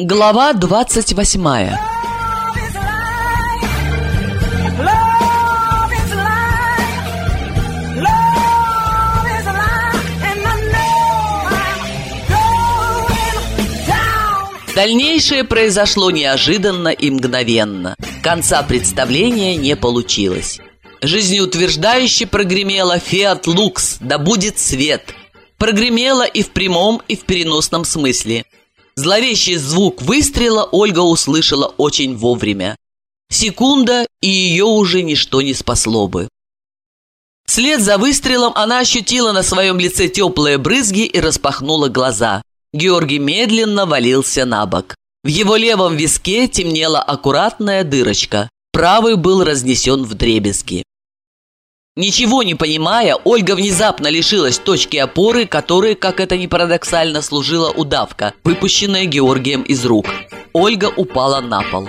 Глава двадцать восьмая Дальнейшее произошло неожиданно и мгновенно. Конца представления не получилось. Жизнеутверждающе прогремело «Фиат Лукс! Да будет свет!» Прогремело и в прямом, и в переносном смысле. Зловещий звук выстрела Ольга услышала очень вовремя. Секунда, и ее уже ничто не спасло бы. Вслед за выстрелом она ощутила на своем лице теплые брызги и распахнула глаза. Георгий медленно валился на бок. В его левом виске темнела аккуратная дырочка. Правый был разнесен в дребезги. Ничего не понимая, Ольга внезапно лишилась точки опоры, которой, как это ни парадоксально, служила удавка, выпущенная Георгием из рук. Ольга упала на пол.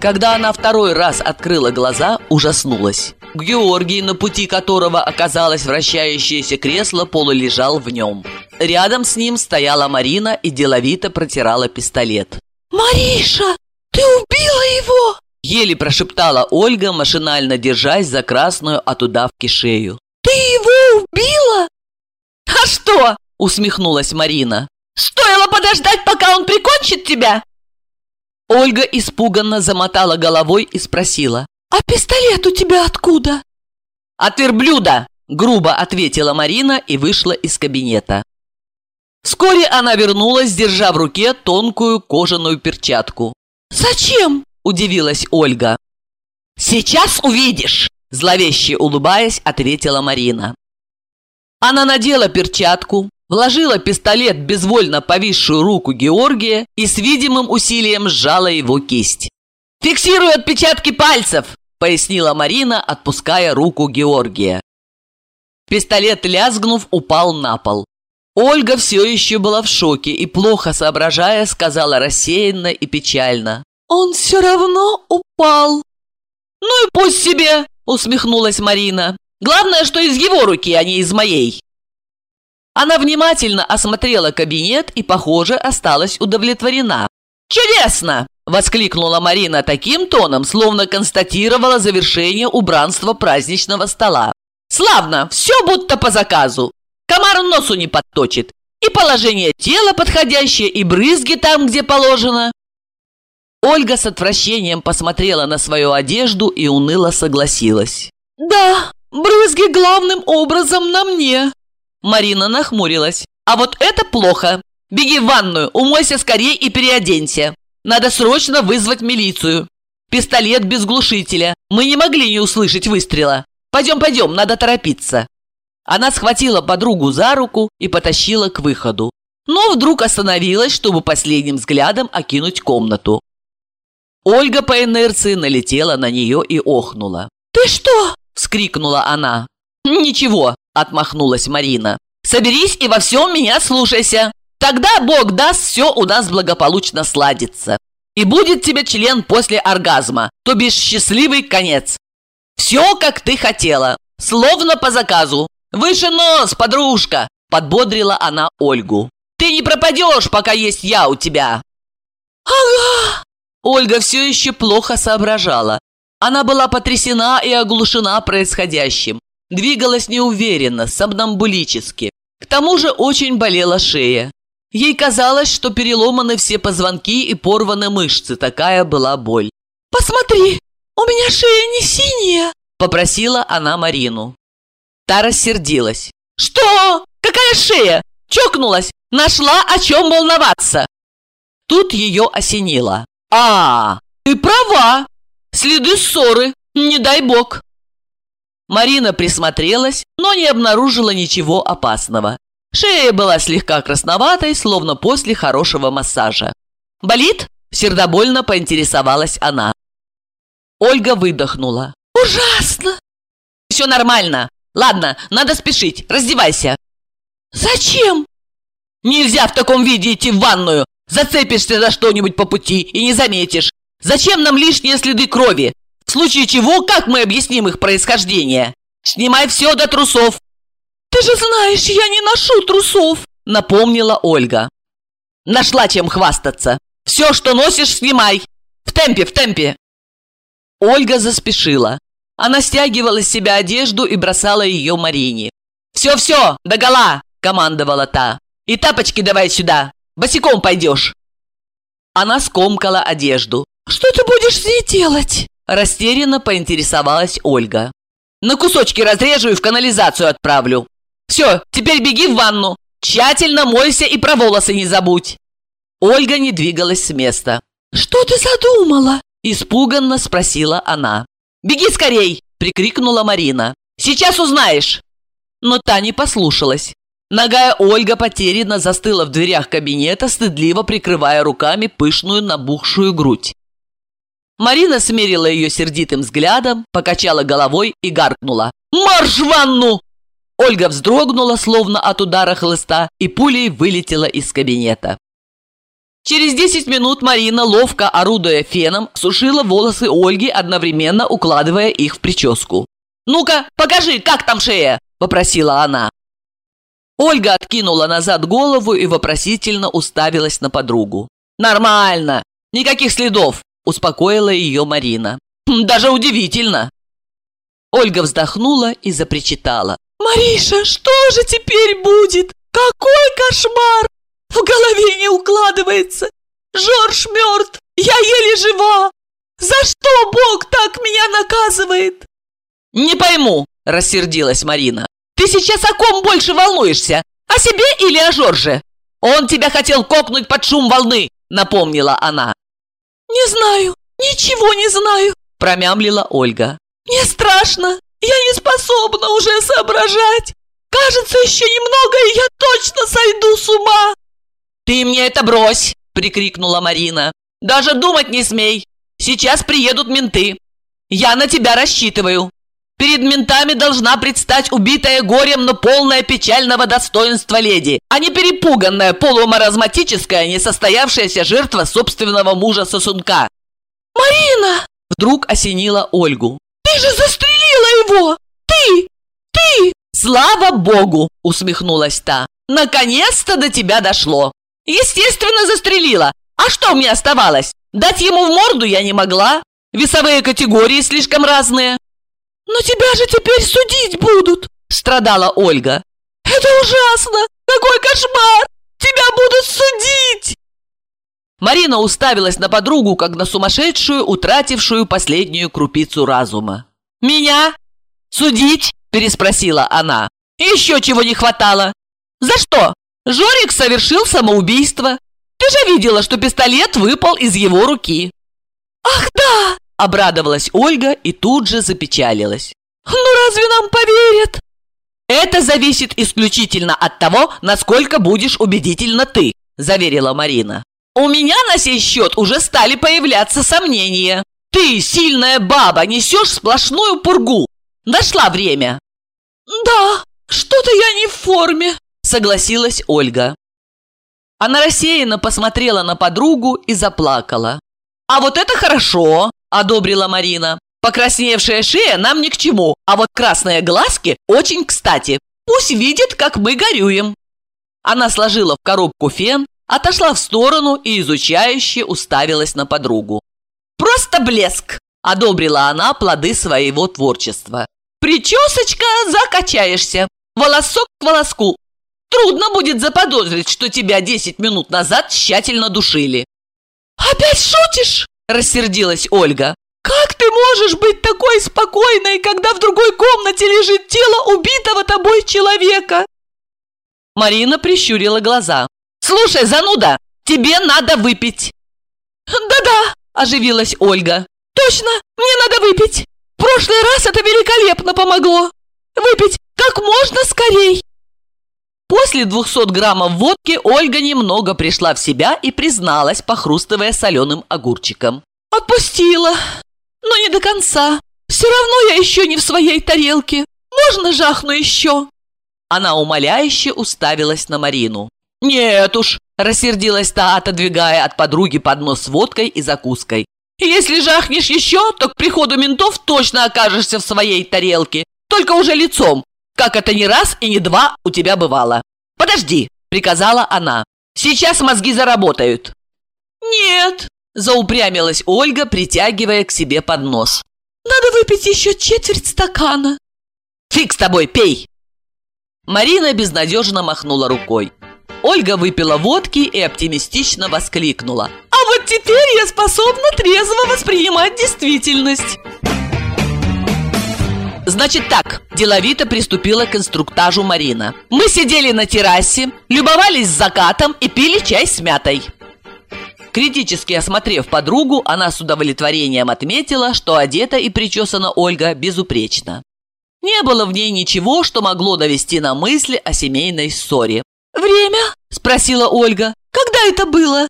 Когда она второй раз открыла глаза, ужаснулась. Георгий, на пути которого оказалось вращающееся кресло, полулежал в нем. Рядом с ним стояла Марина и деловито протирала пистолет. «Мариша, ты убила его!» Еле прошептала Ольга, машинально держась за красную от удавки шею. «Ты его убила?» «А что?» – усмехнулась Марина. «Стоило подождать, пока он прикончит тебя?» Ольга испуганно замотала головой и спросила. «А пистолет у тебя откуда?» «От верблюда!» – грубо ответила Марина и вышла из кабинета. Вскоре она вернулась, держа в руке тонкую кожаную перчатку. «Зачем?» – удивилась Ольга. «Сейчас увидишь!» – зловеще улыбаясь, ответила Марина. Она надела перчатку, вложила пистолет в безвольно повисшую руку Георгия и с видимым усилием сжала его кисть. «Фиксирую отпечатки пальцев!» – пояснила Марина, отпуская руку Георгия. Пистолет, лязгнув, упал на пол. Ольга все еще была в шоке и, плохо соображая, сказала рассеянно и печально. «Он все равно упал!» «Ну и пусть себе!» – усмехнулась Марина. «Главное, что из его руки, а не из моей!» Она внимательно осмотрела кабинет и, похоже, осталась удовлетворена. «Чудесно!» – воскликнула Марина таким тоном, словно констатировала завершение убранства праздничного стола. «Славно! Все будто по заказу! Комар носу не подточит! И положение тела подходящее, и брызги там, где положено!» Ольга с отвращением посмотрела на свою одежду и уныло согласилась. «Да, брызги главным образом на мне!» Марина нахмурилась. «А вот это плохо! Беги в ванную, умойся скорее и переоденься! Надо срочно вызвать милицию! Пистолет без глушителя! Мы не могли не услышать выстрела! Пойдем, пойдем, надо торопиться!» Она схватила подругу за руку и потащила к выходу. Но вдруг остановилась, чтобы последним взглядом окинуть комнату. Ольга по инерции налетела на нее и охнула. «Ты что?» – вскрикнула она. «Ничего», – отмахнулась Марина. «Соберись и во всем меня слушайся. Тогда Бог даст, все у нас благополучно сладится. И будет тебе член после оргазма, то бишь счастливый конец. Все, как ты хотела, словно по заказу. Выше нос, подружка!» – подбодрила она Ольгу. «Ты не пропадешь, пока есть я у тебя!» «Ага!» Ольга все еще плохо соображала. Она была потрясена и оглушена происходящим. Двигалась неуверенно, сомнамбулически. К тому же очень болела шея. Ей казалось, что переломаны все позвонки и порваны мышцы, такая была боль. «Посмотри, у меня шея не синяя!» – попросила она Марину. Та рассердилась. «Что? Какая шея? Чокнулась? Нашла, о чем волноваться?» Тут ее осенило. «А, ты права! Следы ссоры, не дай бог!» Марина присмотрелась, но не обнаружила ничего опасного. Шея была слегка красноватой, словно после хорошего массажа. «Болит?» – сердобольно поинтересовалась она. Ольга выдохнула. «Ужасно!» «Все нормально. Ладно, надо спешить. Раздевайся». «Зачем?» «Нельзя в таком виде идти в ванную. Зацепишься за что-нибудь по пути и не заметишь. Зачем нам лишние следы крови? В случае чего, как мы объясним их происхождение? Снимай все до трусов!» «Ты же знаешь, я не ношу трусов!» Напомнила Ольга. Нашла чем хвастаться. Все, что носишь, снимай. В темпе, в темпе. Ольга заспешила. Она стягивала с себя одежду и бросала ее Марине. «Все-все, догола!» – командовала та. «И тапочки давай сюда! Босиком пойдешь!» Она скомкала одежду. «Что ты будешь с ней делать?» Растерянно поинтересовалась Ольга. «На кусочки разрежу и в канализацию отправлю. Все, теперь беги в ванну. Тщательно мойся и про волосы не забудь!» Ольга не двигалась с места. «Что ты задумала?» Испуганно спросила она. «Беги скорей!» – прикрикнула Марина. «Сейчас узнаешь!» Но та не послушалась. Ногая Ольга потерянно застыла в дверях кабинета, стыдливо прикрывая руками пышную набухшую грудь. Марина смерила ее сердитым взглядом, покачала головой и гаркнула. «Марш в ванну!» Ольга вздрогнула, словно от удара хлыста, и пулей вылетела из кабинета. Через 10 минут Марина, ловко орудуя феном, сушила волосы Ольги, одновременно укладывая их в прическу. «Ну-ка, покажи, как там шея!» – попросила она. Ольга откинула назад голову и вопросительно уставилась на подругу. «Нормально! Никаких следов!» – успокоила ее Марина. «Хм, «Даже удивительно!» Ольга вздохнула и запричитала. «Мариша, что же теперь будет? Какой кошмар! В голове не укладывается. Жорж мертв, я еле жива. За что Бог так меня наказывает? Не пойму, рассердилась Марина. Ты сейчас о ком больше волнуешься? О себе или о Жорже? Он тебя хотел копнуть под шум волны, напомнила она. Не знаю, ничего не знаю, промямлила Ольга. Мне страшно, я не способна уже соображать. Кажется, еще немного, и я точно сойду с ума. «Ты мне это брось!» – прикрикнула Марина. «Даже думать не смей! Сейчас приедут менты. Я на тебя рассчитываю. Перед ментами должна предстать убитая горем, но полная печального достоинства леди, а не перепуганная, полумаразматическая, несостоявшаяся жертва собственного мужа-сосунка». «Марина!» – вдруг осенила Ольгу. «Ты же застрелила его! Ты! Ты!» «Слава богу!» – усмехнулась та. «Наконец-то до тебя дошло! Естественно, застрелила. А что мне оставалось? Дать ему в морду я не могла. Весовые категории слишком разные. Но тебя же теперь судить будут, страдала Ольга. Это ужасно! Какой кошмар! Тебя будут судить! Марина уставилась на подругу, как на сумасшедшую, утратившую последнюю крупицу разума. «Меня? Судить?» – переспросила она. «Еще чего не хватало. За что? Жорик совершил самоубийство. Ты же видела, что пистолет выпал из его руки. Ах, да! Обрадовалась Ольга и тут же запечалилась. Ну разве нам поверят? Это зависит исключительно от того, насколько будешь убедительна ты, заверила Марина. У меня на сей счет уже стали появляться сомнения. Ты, сильная баба, несешь сплошную пургу. Нашла время. Да, что-то я не в форме, согласилась Ольга. Она рассеянно посмотрела на подругу и заплакала. «А вот это хорошо!» – одобрила Марина. «Покрасневшая шея нам ни к чему, а вот красные глазки очень кстати. Пусть видит, как мы горюем». Она сложила в коробку фен, отошла в сторону и изучающе уставилась на подругу. «Просто блеск!» – одобрила она плоды своего творчества. «Причесочка, закачаешься! Волосок к волоску, Трудно будет заподозрить, что тебя 10 минут назад тщательно душили. «Опять шутишь?» – рассердилась Ольга. «Как ты можешь быть такой спокойной, когда в другой комнате лежит тело убитого тобой человека?» Марина прищурила глаза. «Слушай, зануда, тебе надо выпить!» «Да-да!» – оживилась Ольга. «Точно, мне надо выпить! В прошлый раз это великолепно помогло! Выпить как можно скорей!» После 200 граммов водки Ольга немного пришла в себя и призналась, похрустывая соленым огурчиком. «Отпустила, но не до конца. Все равно я еще не в своей тарелке. Можно жахну еще?» Она умоляюще уставилась на Марину. «Нет уж!» – рассердилась та, отодвигая от подруги поднос с водкой и закуской. «Если жахнешь еще, то к приходу ментов точно окажешься в своей тарелке, только уже лицом, как это не раз и не два у тебя бывало. «Подожди!» – приказала она. Сейчас мозги заработают. Нет, заупрямилась Ольга, притягивая к себе поднос. Надо выпить еще четверть стакана. Фиг с тобой, пей. Марина безнадежно махнула рукой. Ольга выпила водки и оптимистично воскликнула. А вот теперь я способна трезво воспринимать действительность. Значит так, деловито приступила к инструктажу Марина. Мы сидели на террасе, любовались закатом и пили чай с мятой. Критически осмотрев подругу, она с удовлетворением отметила, что одета и причесана Ольга безупречно. Не было в ней ничего, что могло довести на мысли о семейной ссоре. «Время?» – спросила Ольга. «Когда это было?»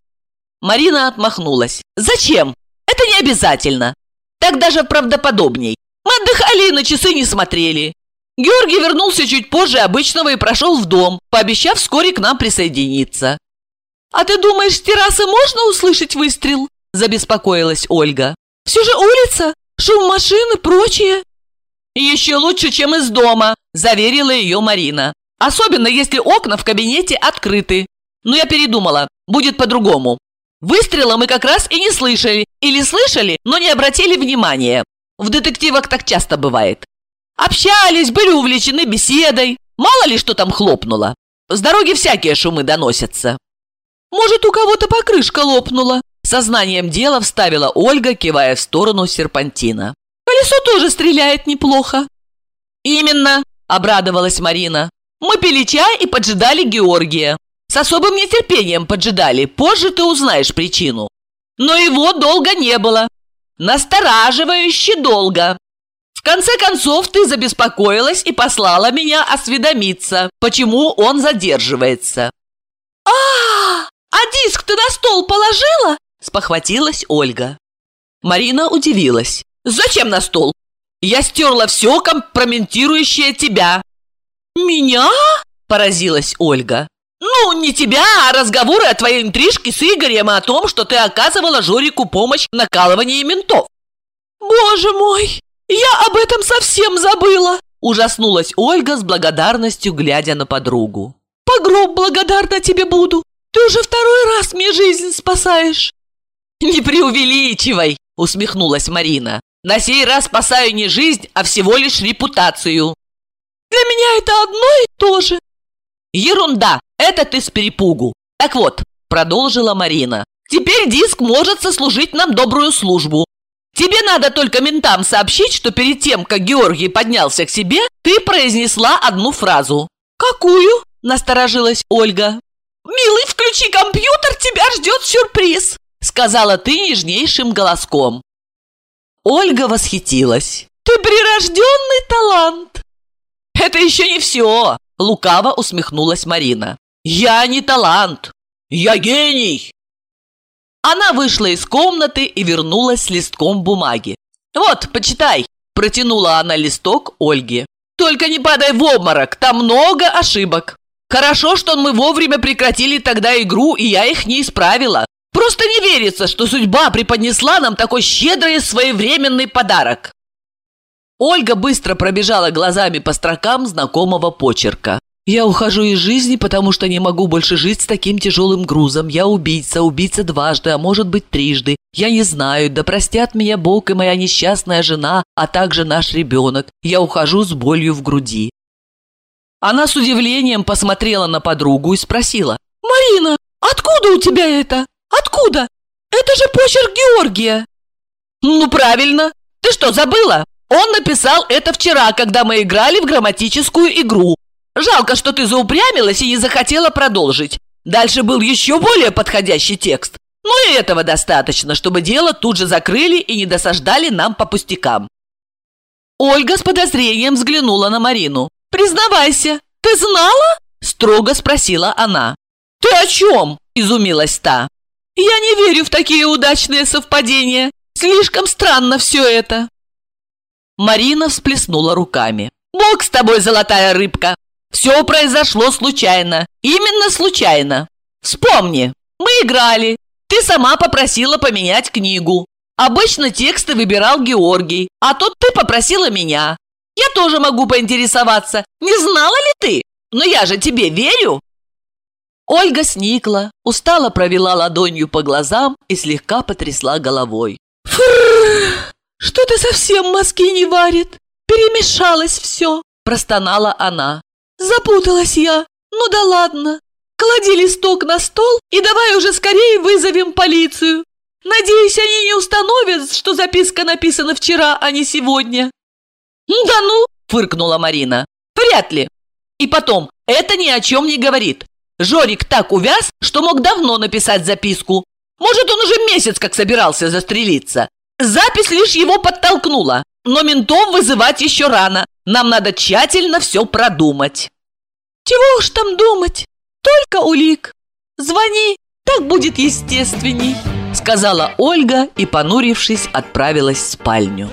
Марина отмахнулась. «Зачем? Это не обязательно. Так даже правдоподобней. Мы отдыхали и на часы не смотрели. Георгий вернулся чуть позже обычного и прошел в дом, пообещав вскоре к нам присоединиться. «А ты думаешь, с террасы можно услышать выстрел?» – забеспокоилась Ольга. «Все же улица, шум машин и прочее». «Еще лучше, чем из дома», – заверила ее Марина. «Особенно, если окна в кабинете открыты. Но я передумала, будет по-другому. Выстрела мы как раз и не слышали, или слышали, но не обратили внимания. В детективах так часто бывает. Общались, были увлечены беседой. Мало ли что там хлопнуло. С дороги всякие шумы доносятся. Может, у кого-то покрышка лопнула?» Сознанием дела вставила Ольга, кивая в сторону серпантина. «Колесо тоже стреляет неплохо». «Именно!» – обрадовалась Марина. «Мы пили чай и поджидали Георгия. С особым нетерпением поджидали. Позже ты узнаешь причину. Но его долго не было. Настораживающе долго. В конце концов, ты забеспокоилась и послала меня осведомиться, почему он задерживается. а, -а, -а «А диск ты на стол положила?» – спохватилась Ольга. Марина удивилась. «Зачем на стол? Я стерла все, компрометирующее тебя». «Меня?» – поразилась Ольга. «Ну, не тебя, а разговоры о твоей интрижке с Игорем о том, что ты оказывала Жорику помощь в накалывании ментов». «Боже мой, я об этом совсем забыла!» Ужаснулась Ольга с благодарностью, глядя на подругу. «По гроб благодарна тебе буду! Ты уже второй раз мне жизнь спасаешь!» «Не преувеличивай!» – усмехнулась Марина. «На сей раз спасаю не жизнь, а всего лишь репутацию!» «Для меня это одно и то же!» «Ерунда! Это ты с перепугу! Так вот!» – продолжила Марина. «Теперь диск может сослужить нам добрую службу. Тебе надо только ментам сообщить, что перед тем, как Георгий поднялся к себе, ты произнесла одну фразу». «Какую?» – насторожилась Ольга. «Милый, включи компьютер, тебя ждет сюрприз!» Сказала ты нежнейшим голоском. Ольга восхитилась. «Ты прирожденный талант!» «Это еще не все!» Лукаво усмехнулась Марина. «Я не талант! Я гений!» Она вышла из комнаты и вернулась с листком бумаги. «Вот, почитай!» Протянула она листок Ольге. «Только не падай в обморок, там много ошибок!» Хорошо, что мы вовремя прекратили тогда игру, и я их не исправила. Просто не верится, что судьба преподнесла нам такой щедрый своевременный подарок. Ольга быстро пробежала глазами по строкам знакомого почерка. «Я ухожу из жизни, потому что не могу больше жить с таким тяжелым грузом. Я убийца, убийца дважды, а может быть трижды. Я не знаю, да простят меня Бог и моя несчастная жена, а также наш ребенок. Я ухожу с болью в груди. Она с удивлением посмотрела на подругу и спросила. «Марина, откуда у тебя это? Откуда? Это же почерк Георгия!» «Ну, правильно. Ты что, забыла? Он написал это вчера, когда мы играли в грамматическую игру. Жалко, что ты заупрямилась и не захотела продолжить. Дальше был еще более подходящий текст. Но и этого достаточно, чтобы дело тут же закрыли и не досаждали нам по пустякам». Ольга с подозрением взглянула на Марину. «Признавайся, ты знала?» – строго спросила она. «Ты о чем?» – изумилась та. «Я не верю в такие удачные совпадения. Слишком странно все это». Марина всплеснула руками. «Бог с тобой, золотая рыбка! Все произошло случайно. Именно случайно. Вспомни, мы играли. Ты сама попросила поменять книгу. Обычно тексты выбирал Георгий, а тут ты попросила меня. Я тоже могу поинтересоваться, не знала ли ты? Но я же тебе верю!» Ольга сникла, устало провела ладонью по глазам и слегка потрясла головой. Фрррр, что-то совсем мозги не варит. Перемешалось все, простонала она. Запуталась я. Ну да ладно. Клади листок на стол и давай уже скорее вызовем полицию. Надеюсь, они не установят, что записка написана вчера, а не сегодня. Да ну, фыркнула Марина. Вряд ли. И потом, это ни о чем не говорит. Жорик так увяз, что мог давно написать записку. Может, он уже месяц как собирался застрелиться. Запись лишь его подтолкнула. Но ментов вызывать еще рано. Нам надо тщательно все продумать. Чего уж там думать? Только улик. Звони, так будет естественней, сказала Ольга и, понурившись, отправилась в спальню.